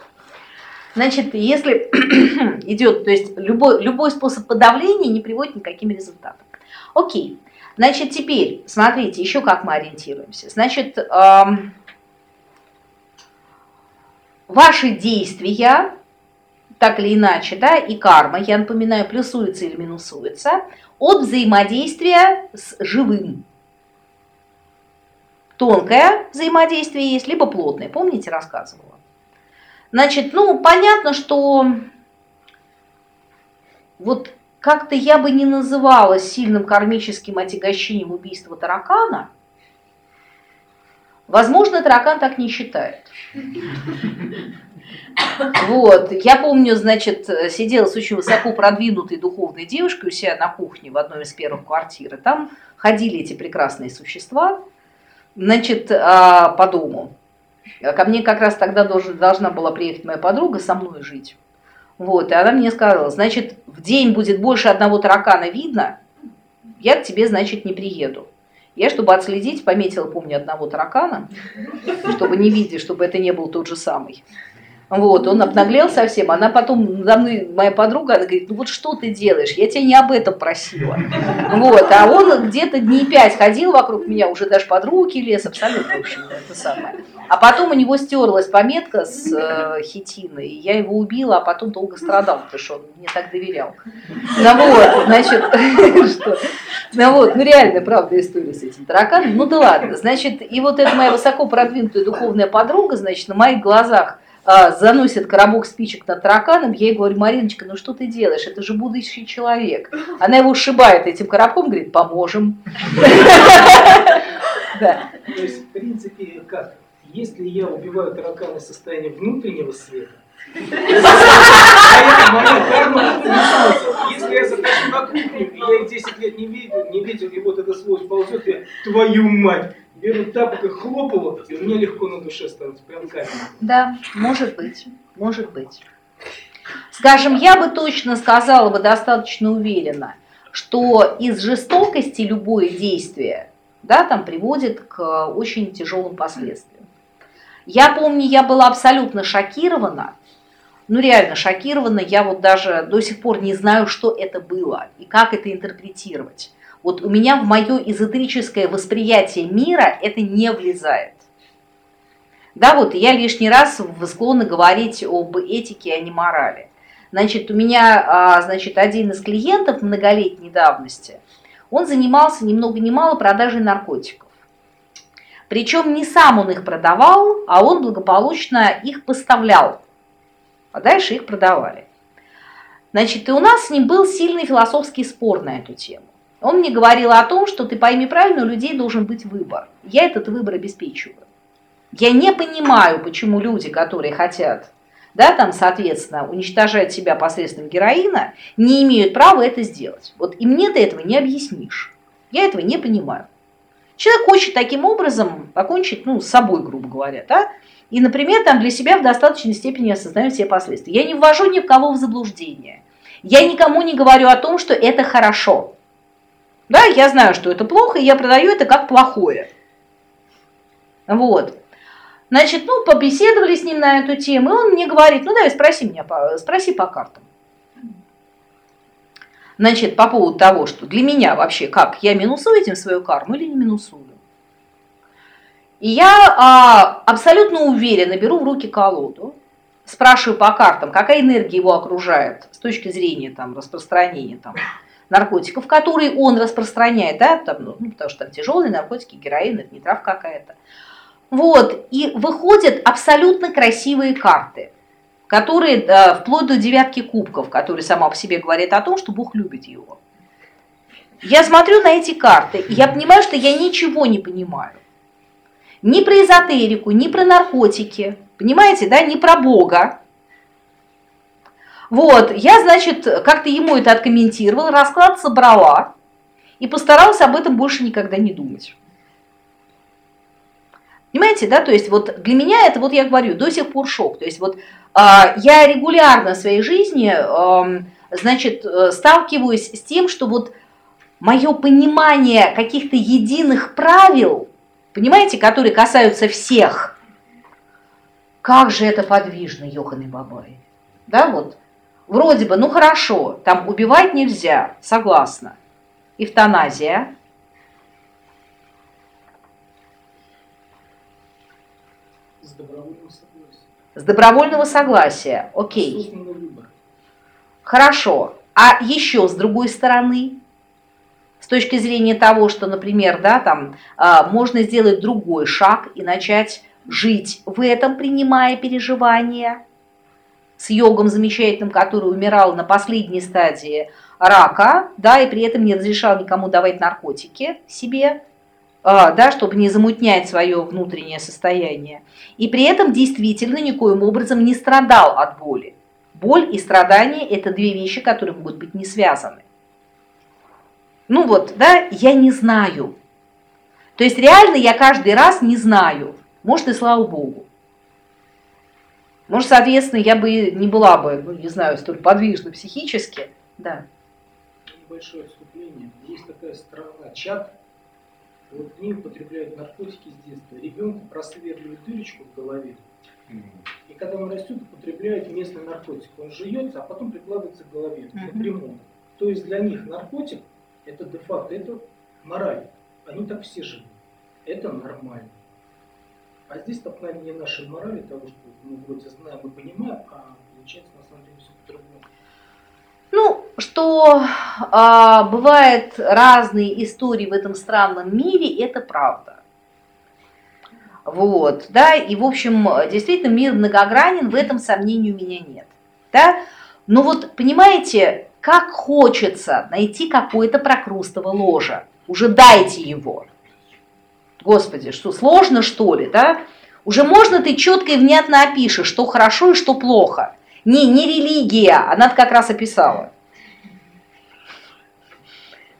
Speaker 1: Значит, если идет, то есть любой, любой способ подавления не приводит ни к каким результатам. Окей. Значит, теперь, смотрите, еще как мы ориентируемся. Значит, эм, ваши действия, так или иначе, да, и карма, я напоминаю, плюсуется или минусуется, от взаимодействия с живым. Тонкое взаимодействие есть, либо плотное. Помните, рассказывала? Значит, ну, понятно, что вот как-то я бы не называла сильным кармическим отягощением убийства таракана. Возможно, таракан так не считает. Вот, я помню, значит, сидела с очень высоко продвинутой духовной девушкой у себя на кухне в одной из первых квартир, и там ходили эти прекрасные существа, значит, а, по дому. Ко мне как раз тогда должна была приехать моя подруга со мной жить. Вот, и она мне сказала, значит, в день будет больше одного таракана видно, я к тебе, значит, не приеду. Я, чтобы отследить, пометила, помню, одного таракана, чтобы не видеть, чтобы это не был тот же самый. Вот, он обнаглел совсем, она потом, за мной, моя подруга, она говорит, ну вот что ты делаешь, я тебя не об этом просила. Вот, а он где-то дней пять ходил вокруг меня, уже даже под руки лез, абсолютно, в общем, это самое. А потом у него стерлась пометка с э, хитиной, я его убила, а потом долго страдал, потому что он мне так доверял. Ну вот, значит, что? Ну вот, ну реально, правда, история с этим тараканом. Ну да ладно, значит, и вот эта моя высоко продвинутая духовная подруга, значит, на моих глазах заносит коробок спичек над тараканом, я ей говорю, Мариночка, ну что ты делаешь, это же будущий человек. Она его сшибает этим коробком, говорит, поможем.
Speaker 2: То есть, в принципе, как? Если я убиваю таракана в состоянии внутреннего света, Если я захожу на кухню, и я их 10 лет не видел, не видел, и вот эта сволочь ползет, я, твою мать, беру тапок и хлопаю, и мне легко на душе становится, прям камень.
Speaker 1: Да, может быть, может быть. Скажем, я бы точно сказала бы достаточно уверенно, что из жестокости любое действие да, там приводит к очень тяжелым последствиям. Я помню, я была абсолютно шокирована, ну реально шокирована, я вот даже до сих пор не знаю, что это было и как это интерпретировать. Вот у меня в мое эзотерическое восприятие мира это не влезает. Да, вот я лишний раз склонна говорить об этике, а не морали. Значит, у меня, а, значит, один из клиентов многолетней давности, он занимался ни много ни мало продажей наркотиков. Причем не сам он их продавал, а он благополучно их поставлял. А дальше их продавали. Значит, и у нас с ним был сильный философский спор на эту тему. Он мне говорил о том, что ты пойми правильно, у людей должен быть выбор. Я этот выбор обеспечиваю. Я не понимаю, почему люди, которые хотят, да, там, соответственно, уничтожать себя посредством героина, не имеют права это сделать. Вот и мне ты этого не объяснишь. Я этого не понимаю. Человек хочет таким образом покончить, ну, с собой, грубо говоря, да, и, например, там для себя в достаточной степени осознает все последствия. Я не ввожу ни в кого в заблуждение. Я никому не говорю о том, что это хорошо. Да, я знаю, что это плохо, и я продаю это как плохое. Вот. Значит, ну, побеседовали с ним на эту тему, и он мне говорит, ну, давай спроси меня, спроси по картам. Значит, по поводу того, что для меня вообще, как, я минусую этим свою карму или не минусую? И я а, абсолютно уверенно беру в руки колоду, спрашиваю по картам, какая энергия его окружает с точки зрения там, распространения там, наркотиков, которые он распространяет, да, там, ну, ну, потому что там тяжелые наркотики, героин, это не трав какая-то. Вот, и выходят абсолютно красивые карты, которые, да, вплоть до девятки кубков, которые сама по себе говорит о том, что Бог любит его. Я смотрю на эти карты, и я понимаю, что я ничего не понимаю. Ни про эзотерику, ни про наркотики, понимаете, да, ни про Бога. Вот, я, значит, как-то ему это откомментировала, расклад собрала и постаралась об этом больше никогда не думать. Понимаете, да, то есть вот для меня это, вот я говорю, до сих пор шок. То есть вот э, я регулярно в своей жизни, э, значит, сталкиваюсь с тем, что вот мое понимание каких-то единых правил, понимаете, которые касаются всех, как же это подвижно, Йохан и Бабай. Да, вот. Вроде бы, ну хорошо, там убивать нельзя, согласна. Эвтаназия.
Speaker 2: С добровольного согласия.
Speaker 1: С добровольного согласия, окей. Хорошо. А еще с другой стороны, с точки зрения того, что, например, да, там а, можно сделать другой шаг и начать жить в этом, принимая переживания, с йогом замечательным, который умирал на последней стадии рака, да, и при этом не разрешал никому давать наркотики себе, а, да, чтобы не замутнять свое внутреннее состояние. И при этом действительно никоим образом не страдал от боли. Боль и страдания – это две вещи, которые могут быть не связаны. Ну вот, да, я не знаю. То есть реально я каждый раз не знаю. Может и слава богу. Может, соответственно, я бы не была бы, ну, не знаю, столь подвижна психически. Да.
Speaker 2: Небольшое отступление. Есть такая страна Чад. Вот в ней употребляют наркотики с детства. Ребенку просверливают дырочку в голове. И когда он растет, употребляют местный наркотик. Он жуется, а потом прикладывается к голове напрямую. То есть для них наркотик это де-факто, это мораль. Они так все живут. Это нормально. А здесь топтание нашей морали, того, что мы вроде знаем и понимаем, а получается на самом деле все по-другому.
Speaker 1: Ну, что а, бывают разные истории в этом странном мире, это правда. Вот, да, и, в общем, действительно, мир многогранен, в этом сомнений у меня нет, да. Но вот, понимаете, как хочется найти какое-то прокрустово ложе, уже дайте его. Господи, что, сложно, что ли, да? Уже можно ты четко и внятно опишешь, что хорошо и что плохо. Не, не религия, она как раз описала.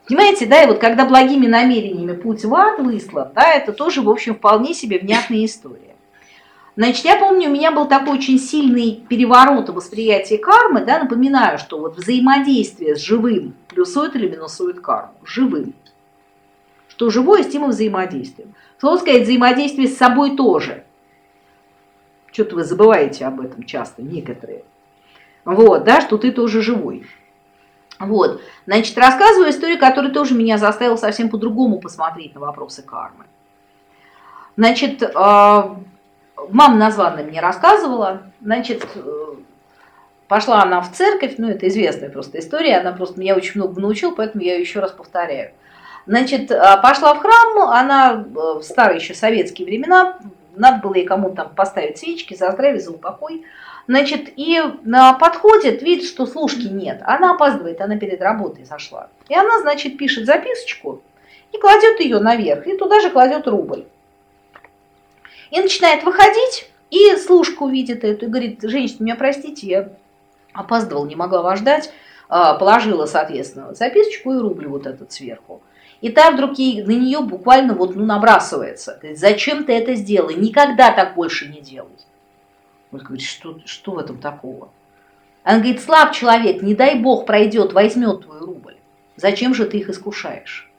Speaker 1: Понимаете, да, и вот когда благими намерениями путь в ад выслан, да, это тоже, в общем, вполне себе внятная история. Значит, я помню, у меня был такой очень сильный переворот в восприятии кармы, да, напоминаю, что вот взаимодействие с живым плюсует или минусует карму, живым. Что живое с тем и взаимодействием. Слово сказать, взаимодействие с собой тоже. Что-то вы забываете об этом часто, некоторые. Вот, да, что ты тоже живой. Вот, значит, рассказываю историю, которая тоже меня заставила совсем по-другому посмотреть на вопросы кармы. Значит, э, мама названная мне рассказывала, значит, э, пошла она в церковь, ну, это известная просто история, она просто меня очень много научила, поэтому я ее еще раз повторяю. Значит, э, пошла в храм, она в старые еще советские времена, надо было ей кому-то там поставить свечки за здравие, за упокой. Значит, и подходит, видит, что служки нет. Она опаздывает, она перед работой зашла. И она, значит, пишет записочку и кладет ее наверх, и туда же кладет рубль. И начинает выходить, и служка увидит эту и говорит, женщина, меня простите, я опаздывала, не могла вас ждать. Положила, соответственно, записочку и рубль вот этот сверху. И та вдруг ей, на нее буквально вот ну, набрасывается. Говорит, зачем ты это сделала? Никогда так больше не делай. Он говорит, что, что в этом такого? Она говорит, слаб человек, не дай бог пройдет, возьмет твой рубль. Зачем же ты их искушаешь?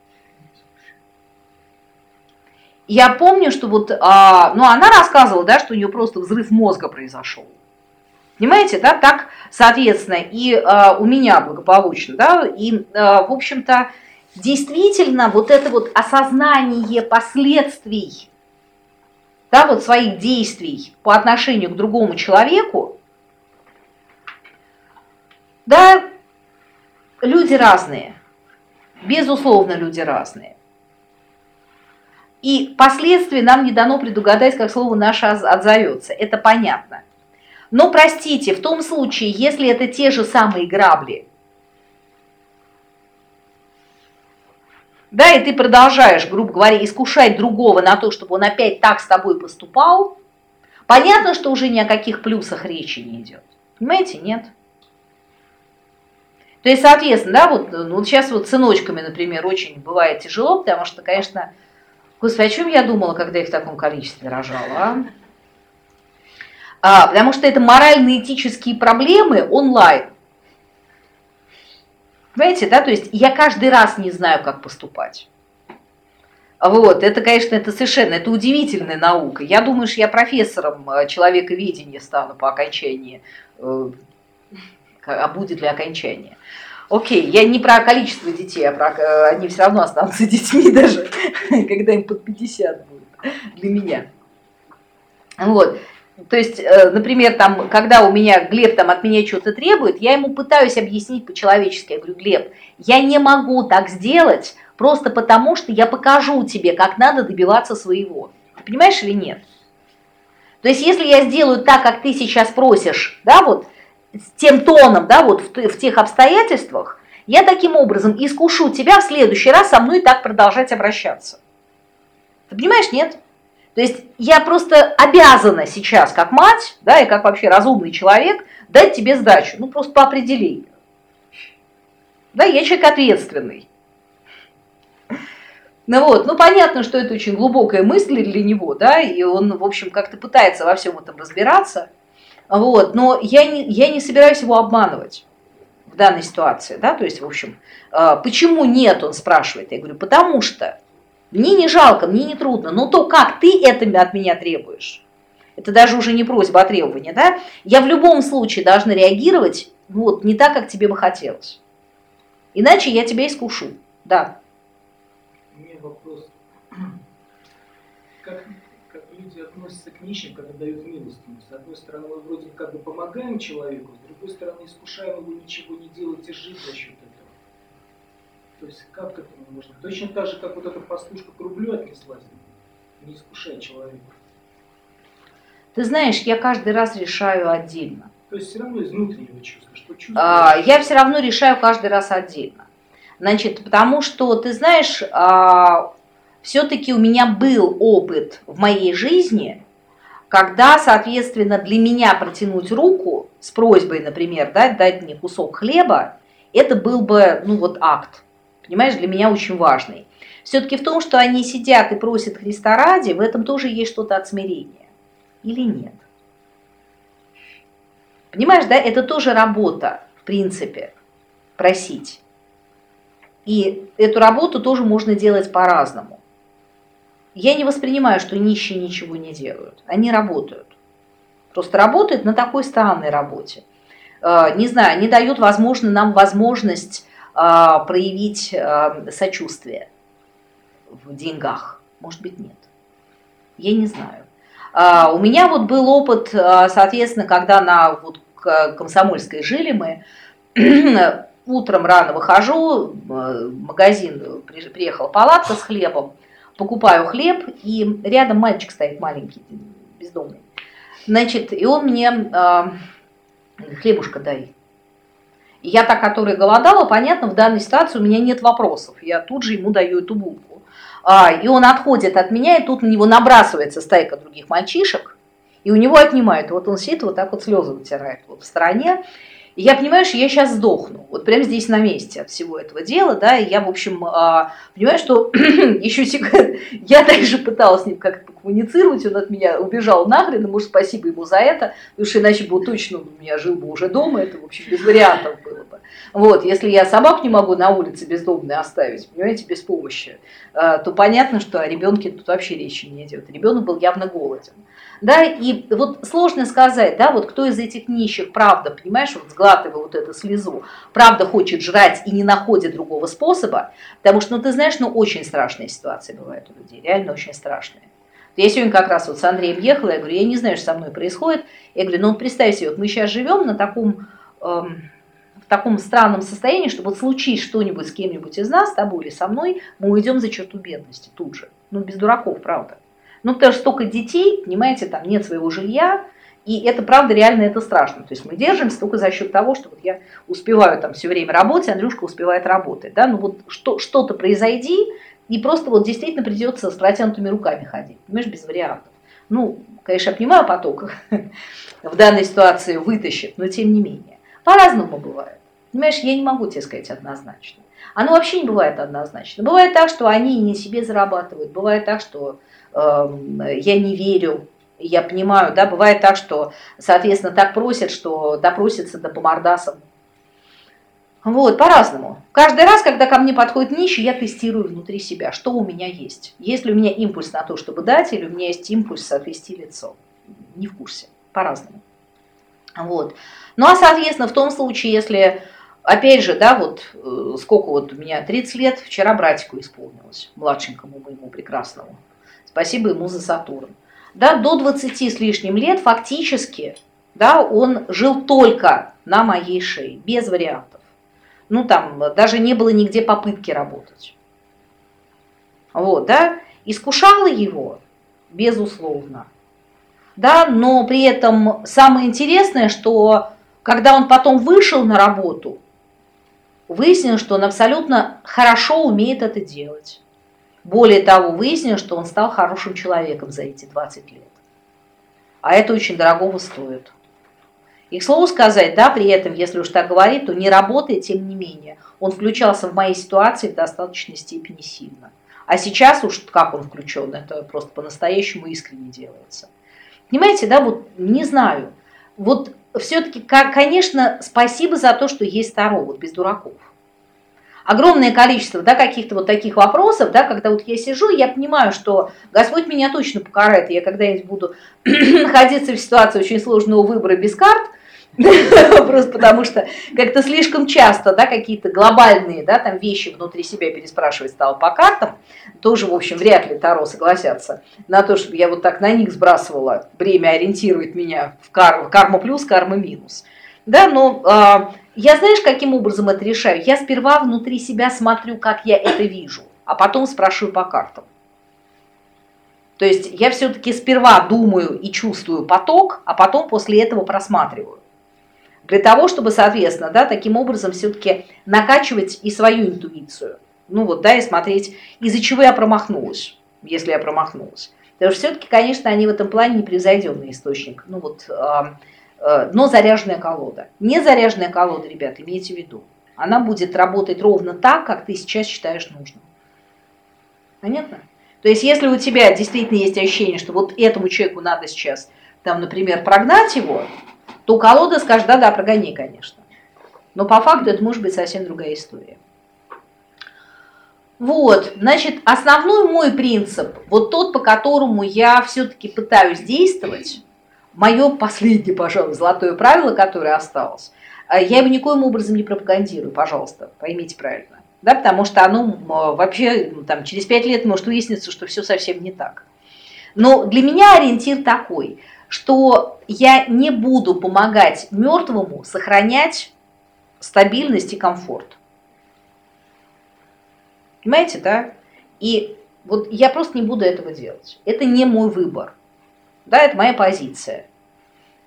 Speaker 1: Я помню, что вот, а, ну она рассказывала, да, что у нее просто взрыв мозга произошел. Понимаете, да, так, соответственно, и а, у меня благополучно, да, и, а, в общем-то, действительно вот это вот осознание последствий, да, вот своих действий по отношению к другому человеку, да, люди разные, безусловно, люди разные. И последствия нам не дано предугадать, как слово наше отзовется, это понятно. Но простите, в том случае, если это те же самые грабли, да, и ты продолжаешь, грубо говоря, искушать другого на то, чтобы он опять так с тобой поступал, понятно, что уже ни о каких плюсах речи не идет. Понимаете, нет? То есть, соответственно, да, вот, ну, вот сейчас вот сыночками, например, очень бывает тяжело, потому что, конечно, господи, о чем я думала, когда их в таком количестве рожала, а? а потому что это морально-этические проблемы онлайн. Понимаете, да, то есть я каждый раз не знаю, как поступать. Вот, это, конечно, это совершенно, это удивительная наука. Я думаю, что я профессором человековедения стану по окончании а будет ли окончание. Окей, я не про количество детей, а про э, они все равно останутся детьми даже, когда им под 50 будет для меня. Вот. То есть, э, например, там, когда у меня Глеб там от меня что-то требует, я ему пытаюсь объяснить по-человечески. Я говорю, Глеб, я не могу так сделать просто потому, что я покажу тебе, как надо добиваться своего. Ты понимаешь или нет? То есть, если я сделаю так, как ты сейчас просишь, да, вот, тем тоном, да, вот в, в тех обстоятельствах, я таким образом искушу тебя в следующий раз со мной так продолжать обращаться. Ты понимаешь, нет? То есть я просто обязана сейчас, как мать, да, и как вообще разумный человек, дать тебе сдачу, ну просто по определению. Да, я человек ответственный. Ну вот, ну понятно, что это очень глубокая мысль для него, да, и он, в общем, как-то пытается во всем этом разбираться. Вот, но я не, я не собираюсь его обманывать в данной ситуации, да, то есть, в общем, а, почему нет, он спрашивает, я говорю, потому что мне не жалко, мне не трудно, но то, как ты это от меня требуешь, это даже уже не просьба, а требование, да, я в любом случае должна реагировать ну, вот, не так, как тебе бы хотелось. Иначе я тебя искушу, да.
Speaker 2: У меня вопрос. Как люди относятся к нищим, когда дают милостыню. С одной стороны, мы вроде как бы помогаем человеку, с другой стороны, искушаем его ничего не делать и жить за счет этого. То есть как к этому можно? Точно так же, как вот эта пастушка к рублю отнеслась, не искушая человека.
Speaker 1: Ты знаешь, я каждый раз решаю отдельно.
Speaker 2: То есть все равно из внутреннего чувства, что чувствуешь?
Speaker 1: А, я все равно решаю каждый раз отдельно. Значит, потому что, ты знаешь, а, все-таки у меня был опыт в моей жизни, когда, соответственно, для меня протянуть руку с просьбой, например, дать, дать мне кусок хлеба, это был бы, ну вот, акт, понимаешь, для меня очень важный. Все-таки в том, что они сидят и просят Христа ради, в этом тоже есть что-то от смирения. Или нет? Понимаешь, да, это тоже работа, в принципе, просить. И эту работу тоже можно делать по-разному. Я не воспринимаю, что нищие ничего не делают. Они работают. Просто работают на такой странной работе. Э, не знаю, не дают, возможно, нам возможность проявить э, сочувствие в деньгах. Может быть, нет. Я не знаю. У меня вот был опыт, соответственно, когда на вот Комсомольской жили мы, утром рано выхожу, в магазин приехала палатка с хлебом, покупаю хлеб, и рядом мальчик стоит маленький, бездомный. Значит, и он мне э, хлебушка дай. Я та, которая голодала, понятно, в данной ситуации у меня нет вопросов. Я тут же ему даю эту булку. А, и он отходит от меня, и тут на него набрасывается стайка других мальчишек, и у него отнимают. Вот он сидит, вот так вот слезы вытирает вот в стороне. И я что я сейчас сдохну, вот прямо здесь на месте от всего этого дела, да, и я, в общем, а, понимаю, что еще секунд, я также пыталась с ним как-то коммуницировать, он от меня убежал нахрен, и, может, спасибо ему за это, потому что иначе бы точно у меня жил бы уже дома, это, в общем, без вариантов было бы. Вот, если я собак не могу на улице бездомной оставить, понимаете, без помощи, а, то понятно, что о ребенке тут вообще речи не идет. Ребенок был явно голоден. Да, и вот сложно сказать, да, вот кто из этих нищих, правда, понимаешь, вот сглатывая вот эту слезу, правда хочет жрать и не находит другого способа, потому что, ну, ты знаешь, ну, очень страшные ситуации бывают у людей, реально очень страшные. Я сегодня как раз вот с Андреем ехала, я говорю, я не знаю, что со мной происходит. Я говорю, ну, представь себе, вот мы сейчас живем на таком, эм, в таком странном состоянии, что вот случись что-нибудь с кем-нибудь из нас, с тобой или со мной, мы уйдем за черту бедности тут же. Ну, без дураков, правда. Ну, потому что столько детей, понимаете, там нет своего жилья, и это, правда, реально это страшно. То есть мы держимся только за счет того, что вот я успеваю там все время работать, Андрюшка успевает работать. Да? Ну вот что, что-то произойди, и просто вот действительно придется с протянутыми руками ходить. Понимаешь, без вариантов. Ну, конечно, я понимаю, поток в данной ситуации вытащит, но тем не менее. По-разному бывает. Понимаешь, я не могу тебе сказать однозначно. Оно вообще не бывает однозначно. Бывает так, что они не себе зарабатывают. Бывает так, что Эм, я не верю, я понимаю, да, бывает так, что, соответственно, так просят, что допросятся до помордасом. Вот, по-разному. Каждый раз, когда ко мне подходит нищий, я тестирую внутри себя, что у меня есть. Есть ли у меня импульс на то, чтобы дать, или у меня есть импульс отвести лицо. Не в курсе, по-разному. Вот. Ну а, соответственно, в том случае, если, опять же, да, вот э, сколько вот у меня, 30 лет, вчера братику исполнилось, младшенькому моему прекрасному. Спасибо ему за Сатурн. Да, до 20 с лишним лет фактически, да, он жил только на моей шее, без вариантов. Ну, там даже не было нигде попытки работать. Вот, да, искушала его, безусловно. Да, но при этом самое интересное, что когда он потом вышел на работу, выяснилось, что он абсолютно хорошо умеет это делать. Более того, выяснилось, что он стал хорошим человеком за эти 20 лет. А это очень дорогого стоит. И, к слову сказать, да, при этом, если уж так говорить, то не работает, тем не менее. Он включался в моей ситуации в достаточной степени сильно. А сейчас уж как он включен, это просто по-настоящему искренне делается. Понимаете, да, вот не знаю. Вот все-таки, конечно, спасибо за то, что есть Таро, вот без дураков. Огромное количество да, каких-то вот таких вопросов, да, когда вот я сижу, я понимаю, что Господь меня точно покарает, я когда-нибудь буду находиться в ситуации очень сложного выбора без карт, просто потому что как-то слишком часто, да, какие-то глобальные, да, там вещи внутри себя переспрашивать стало по картам, тоже, в общем, вряд ли Таро согласятся на то, чтобы я вот так на них сбрасывала, время ориентирует меня в, кар, карма плюс, карма минус. Да, но а, я знаешь, каким образом это решаю? Я сперва внутри себя смотрю, как я это вижу, а потом спрашиваю по картам. То есть я все-таки сперва думаю и чувствую поток, а потом после этого просматриваю. Для того, чтобы, соответственно, да, таким образом все-таки накачивать и свою интуицию. Ну вот, да, и смотреть, из-за чего я промахнулась, если я промахнулась. Потому что все-таки, конечно, они в этом плане непревзойденный источник. Ну вот, Э, но заряженная колода. Не заряженная колода, ребят, имейте в виду. Она будет работать ровно так, как ты сейчас считаешь нужным. Понятно? То есть, если у тебя действительно есть ощущение, что вот этому человеку надо сейчас, там, например, прогнать его, то колода скажет, да-да, прогони, конечно. Но по факту это может быть совсем другая история. Вот, значит, основной мой принцип, вот тот, по которому я все-таки пытаюсь действовать, мое последнее, пожалуй, золотое правило, которое осталось, э, я его никоим образом не пропагандирую, пожалуйста, поймите правильно. Да, потому что оно вообще ну, там, через пять лет может выясниться, что все совсем не так. Но для меня ориентир такой, что я не буду помогать мертвому сохранять стабильность и комфорт. Понимаете, да? И вот я просто не буду этого делать. Это не мой выбор. Да, это моя позиция.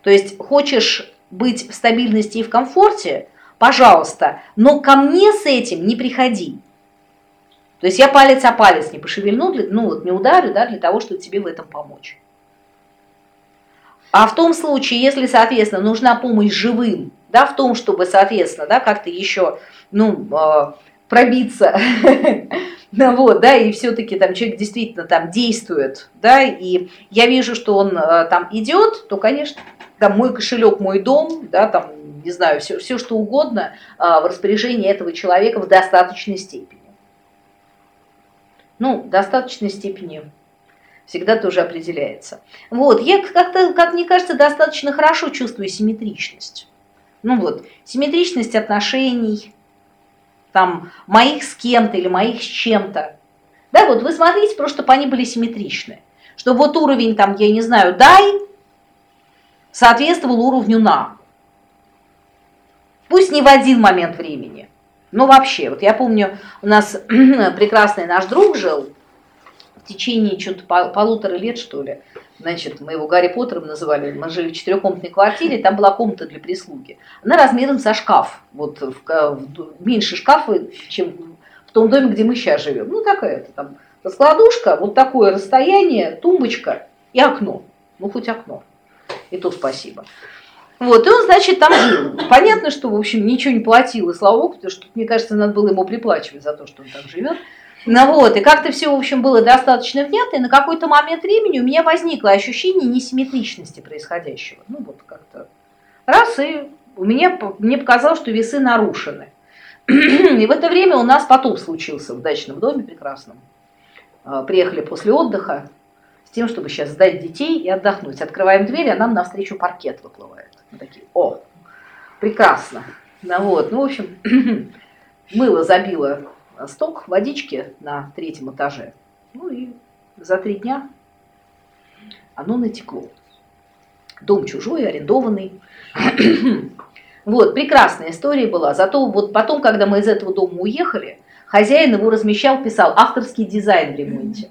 Speaker 1: То есть хочешь быть в стабильности и в комфорте, пожалуйста, но ко мне с этим не приходи. То есть я палец о палец не пошевельну, ну вот не ударю, да, для того, чтобы тебе в этом помочь. А в том случае, если, соответственно, нужна помощь живым, да, в том, чтобы, соответственно, да, как-то еще, ну, а, пробиться Ну вот, да, и все-таки там человек действительно там действует, да, и я вижу, что он э, там идет, то, конечно, там мой кошелек, мой дом, да, там, не знаю, все, все что угодно а, в распоряжении этого человека в достаточной степени. Ну, в достаточной степени всегда тоже определяется. Вот, я как-то, как мне кажется, достаточно хорошо чувствую симметричность. Ну вот, симметричность отношений, там, моих с кем-то или моих с чем-то. Да, вот вы смотрите, просто чтобы они были симметричны. Чтобы вот уровень, там, я не знаю, дай, соответствовал уровню на. Пусть не в один момент времени, но вообще. Вот я помню, у нас прекрасный наш друг жил течение что-то полутора лет, что ли, Значит, мы его Гарри Поттером называли. Мы жили в четырехкомнатной квартире, там была комната для прислуги. Она размером со шкаф. Вот в, в, меньше шкафа, чем в том доме, где мы сейчас живем. Ну, такая-то там раскладушка, вот такое расстояние, тумбочка и окно. Ну, хоть окно. И то спасибо. Вот, и он, значит, там жил. Понятно, что, в общем, ничего не платил, и слава богу, потому что, мне кажется, надо было ему приплачивать за то, что он там живет. Ну вот, и как-то все, в общем, было достаточно внятно, и на какой-то момент времени у меня возникло ощущение несимметричности происходящего. Ну вот как-то раз, и у меня, мне показалось, что весы нарушены. И в это время у нас потоп случился в дачном доме прекрасном. А, приехали после отдыха с тем, чтобы сейчас сдать детей и отдохнуть. Открываем дверь, а нам навстречу паркет выплывает. Мы такие, о, прекрасно. Ну вот, ну, в общем, мыло забило сток водички на третьем этаже. Ну и за три дня оно натекло. Дом чужой, арендованный. Вот, прекрасная история была. Зато вот потом, когда мы из этого дома уехали, хозяин его размещал, писал авторский дизайн в ремонте.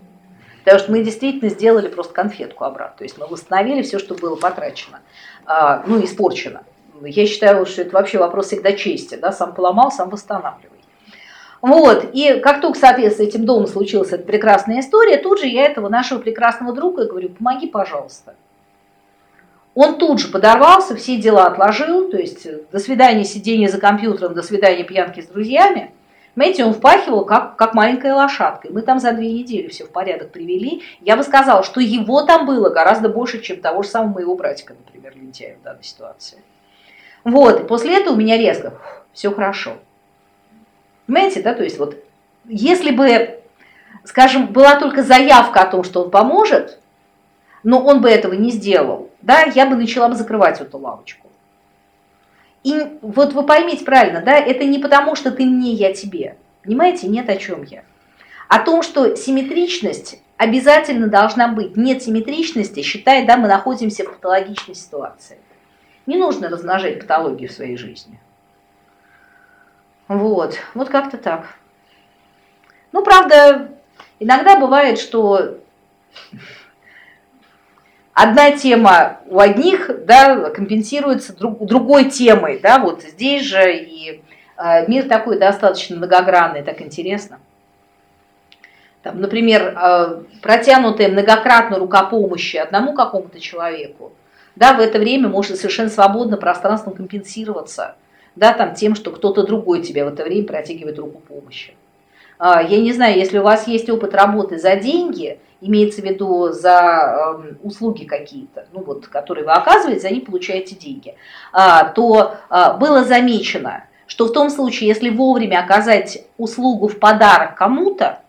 Speaker 1: Потому что мы действительно сделали просто конфетку обратно. То есть мы восстановили все, что было потрачено, а, ну, испорчено. Я считаю, что это вообще вопрос всегда чести. Да? Сам поломал, сам восстанавливай. Вот, и как только, соответственно, этим домом случилась эта прекрасная история, тут же я этого нашего прекрасного друга говорю, помоги, пожалуйста. Он тут же подорвался, все дела отложил, то есть до свидания сидения за компьютером, до свидания пьянки с друзьями. Понимаете, он впахивал как, как маленькая лошадка. Мы там за две недели все в порядок привели. Я бы сказала, что его там было гораздо больше, чем того же самого моего братика, например, лентяя в данной ситуации. Вот, и после этого у меня резко, все хорошо. Понимаете, да, то есть вот если бы, скажем, была только заявка о том, что он поможет, но он бы этого не сделал, да, я бы начала бы закрывать эту лавочку. И вот вы поймите правильно, да, это не потому, что ты мне, я тебе. Понимаете, нет о чем я. О том, что симметричность обязательно должна быть. Нет симметричности, считай, да, мы находимся в патологичной ситуации. Не нужно размножать патологию в своей жизни. Вот, вот как-то так. Ну, правда, иногда бывает, что одна тема у одних да, компенсируется друг, другой темой. Да, вот здесь же и э, мир такой достаточно многогранный, так интересно. Там, например, э, протянутая многократно рука помощи одному какому-то человеку, да, в это время может совершенно свободно пространством компенсироваться – да, там тем, что кто-то другой тебе в это время протягивает руку помощи. А, я не знаю, если у вас есть опыт работы за деньги, имеется в виду за эм, услуги какие-то, ну вот, которые вы оказываете, за них получаете деньги, а, то а, было замечено, что в том случае, если вовремя оказать услугу в подарок кому-то,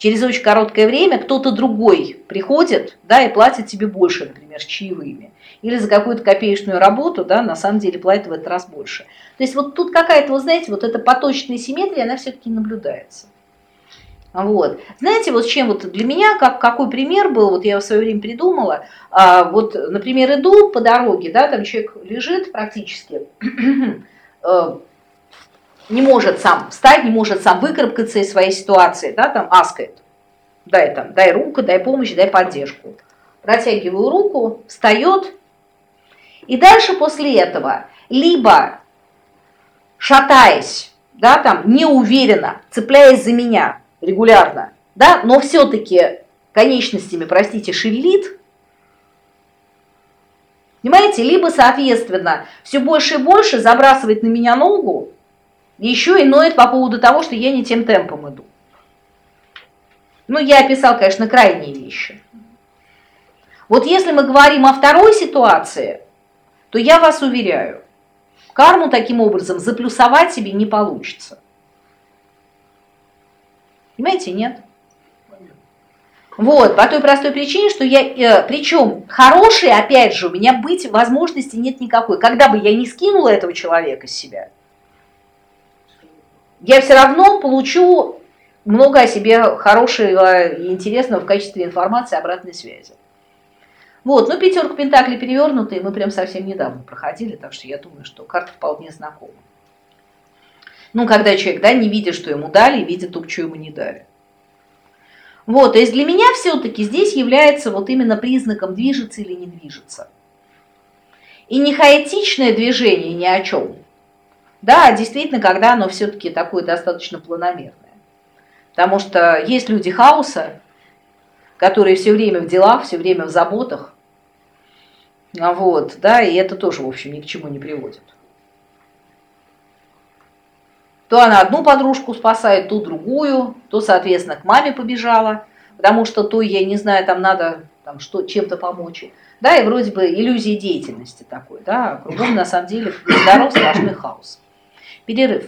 Speaker 1: через очень короткое время кто-то другой приходит да, и платит тебе больше, например, чаевыми или за какую-то копеечную работу, да, на самом деле платит в этот раз больше. То есть вот тут какая-то, вы знаете, вот эта поточная симметрия, она все-таки наблюдается. Вот. Знаете, вот чем вот для меня, как, какой пример был, вот я в свое время придумала, а, вот, например, иду по дороге, да, там человек лежит практически, э, не может сам встать, не может сам выкарабкаться из своей ситуации, да, там аскает, дай там, дай руку, дай помощь, дай поддержку. Протягиваю руку, встает, и дальше после этого либо шатаясь, да, там неуверенно, цепляясь за меня регулярно, да, но все-таки конечностями, простите, шевелит, понимаете, либо, соответственно, все больше и больше забрасывает на меня ногу, еще и ноет по поводу того, что я не тем темпом иду. Ну, я описал, конечно, крайние вещи. Вот если мы говорим о второй ситуации, то я вас уверяю, карму таким образом заплюсовать себе не получится. Понимаете, нет? Вот, по той простой причине, что я, э, причем хорошей, опять же, у меня быть возможности нет никакой. Когда бы я не скинула этого человека с себя, я все равно получу много о себе хорошего и интересного в качестве информации обратной связи. Вот, ну пятерка пентаклей перевернутые мы прям совсем недавно проходили, так что я думаю, что карта вполне знакома. Ну, когда человек, да, не видит, что ему дали, видит то, что ему не дали. Вот, то есть для меня все-таки здесь является вот именно признаком движется или не движется. И не хаотичное движение ни о чем, да, действительно, когда оно все-таки такое достаточно планомерное. Потому что есть люди хаоса, которые все время в делах, все время в заботах. Вот, да, и это тоже, в общем, ни к чему не приводит. То она одну подружку спасает, то другую, то, соответственно, к маме побежала, потому что то, я не знаю, там надо там, что, чем-то помочь. Да, и вроде бы иллюзии деятельности такой, да, кругом на самом деле здоров сплошной хаос. Перерыв.